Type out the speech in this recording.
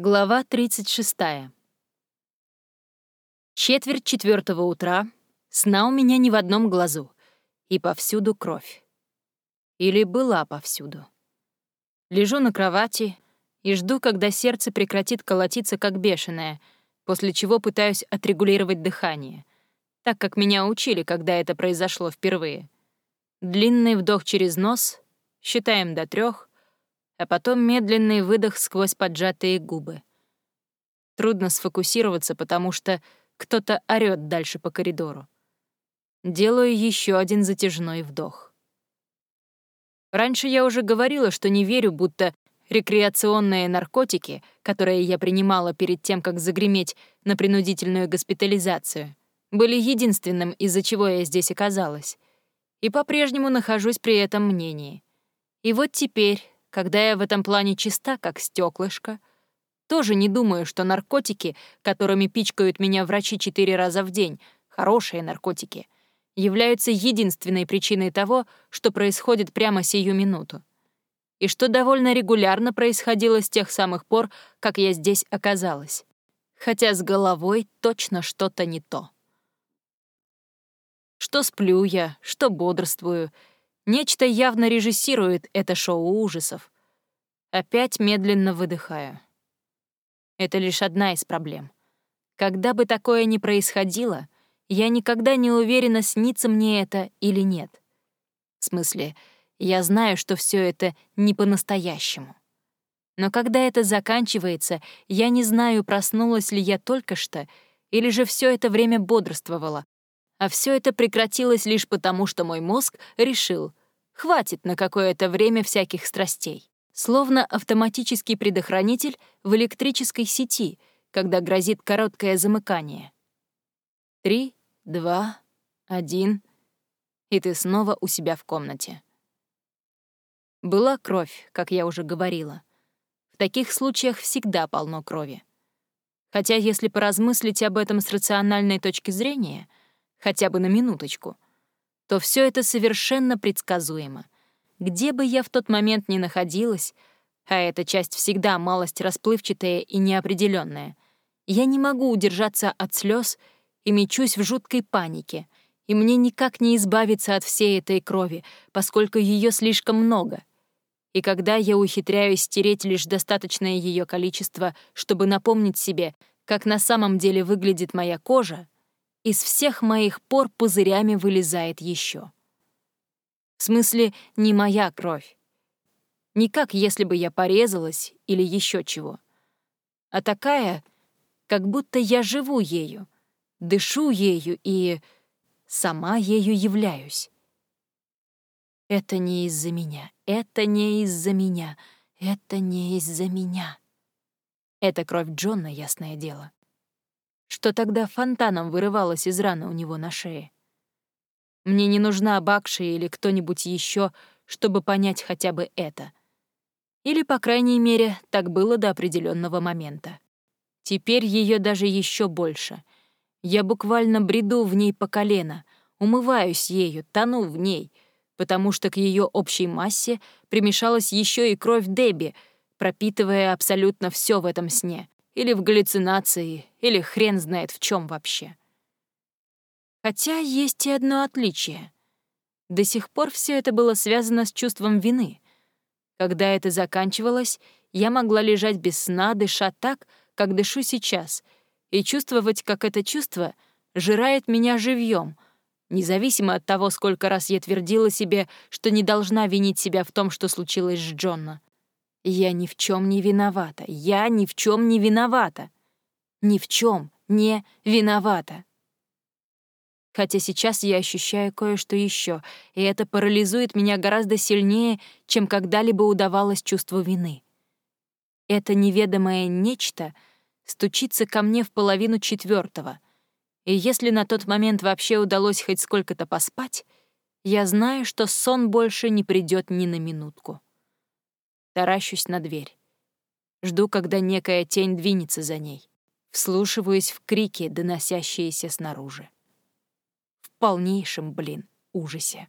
Глава 36. Четверть четвертого утра, сна у меня ни в одном глазу, и повсюду кровь. Или была повсюду. Лежу на кровати и жду, когда сердце прекратит колотиться как бешеное, после чего пытаюсь отрегулировать дыхание, так как меня учили, когда это произошло впервые. Длинный вдох через нос, считаем до трех, а потом медленный выдох сквозь поджатые губы. Трудно сфокусироваться, потому что кто-то орёт дальше по коридору. Делаю еще один затяжной вдох. Раньше я уже говорила, что не верю, будто рекреационные наркотики, которые я принимала перед тем, как загреметь на принудительную госпитализацию, были единственным, из-за чего я здесь оказалась. И по-прежнему нахожусь при этом мнении. И вот теперь, когда я в этом плане чиста, как стеклышко, тоже не думаю, что наркотики, которыми пичкают меня врачи четыре раза в день, хорошие наркотики, являются единственной причиной того, что происходит прямо сию минуту. И что довольно регулярно происходило с тех самых пор, как я здесь оказалась. Хотя с головой точно что-то не то. Что сплю я, что бодрствую — Нечто явно режиссирует это шоу ужасов. Опять медленно выдыхаю. Это лишь одна из проблем. Когда бы такое ни происходило, я никогда не уверена, снится мне это или нет. В смысле, я знаю, что все это не по-настоящему. Но когда это заканчивается, я не знаю, проснулась ли я только что, или же все это время бодрствовала, а все это прекратилось лишь потому, что мой мозг решил, хватит на какое-то время всяких страстей. Словно автоматический предохранитель в электрической сети, когда грозит короткое замыкание. Три, два, один, и ты снова у себя в комнате. Была кровь, как я уже говорила. В таких случаях всегда полно крови. Хотя если поразмыслить об этом с рациональной точки зрения, хотя бы на минуточку — то все это совершенно предсказуемо. Где бы я в тот момент ни находилась, а эта часть всегда малость расплывчатая и неопределенная, я не могу удержаться от слез и мечусь в жуткой панике, и мне никак не избавиться от всей этой крови, поскольку ее слишком много. И когда я ухитряюсь стереть лишь достаточное ее количество, чтобы напомнить себе, как на самом деле выглядит моя кожа, из всех моих пор пузырями вылезает еще. В смысле, не моя кровь. Не как если бы я порезалась или еще чего. А такая, как будто я живу ею, дышу ею и сама ею являюсь. Это не из-за меня, это не из-за меня, это не из-за меня. Это кровь Джона, ясное дело что тогда фонтаном вырывалось из раны у него на шее. Мне не нужна Бакши или кто-нибудь еще, чтобы понять хотя бы это. Или, по крайней мере, так было до определенного момента. Теперь ее даже еще больше. Я буквально бреду в ней по колено, умываюсь ею, тону в ней, потому что к ее общей массе примешалась еще и кровь Дебби, пропитывая абсолютно все в этом сне или в галлюцинации, или хрен знает в чем вообще. Хотя есть и одно отличие. До сих пор все это было связано с чувством вины. Когда это заканчивалось, я могла лежать без сна, дыша так, как дышу сейчас, и чувствовать, как это чувство жирает меня живьем, независимо от того, сколько раз я твердила себе, что не должна винить себя в том, что случилось с Джонна. Я ни в чем не виновата. Я ни в чем не виновата. Ни в чем не виновата. Хотя сейчас я ощущаю кое-что еще, и это парализует меня гораздо сильнее, чем когда-либо удавалось чувство вины. Это неведомое нечто стучится ко мне в половину четвертого, и если на тот момент вообще удалось хоть сколько-то поспать, я знаю, что сон больше не придет ни на минутку таращусь на дверь. Жду, когда некая тень двинется за ней. Вслушиваюсь в крики, доносящиеся снаружи. В полнейшем, блин, ужасе.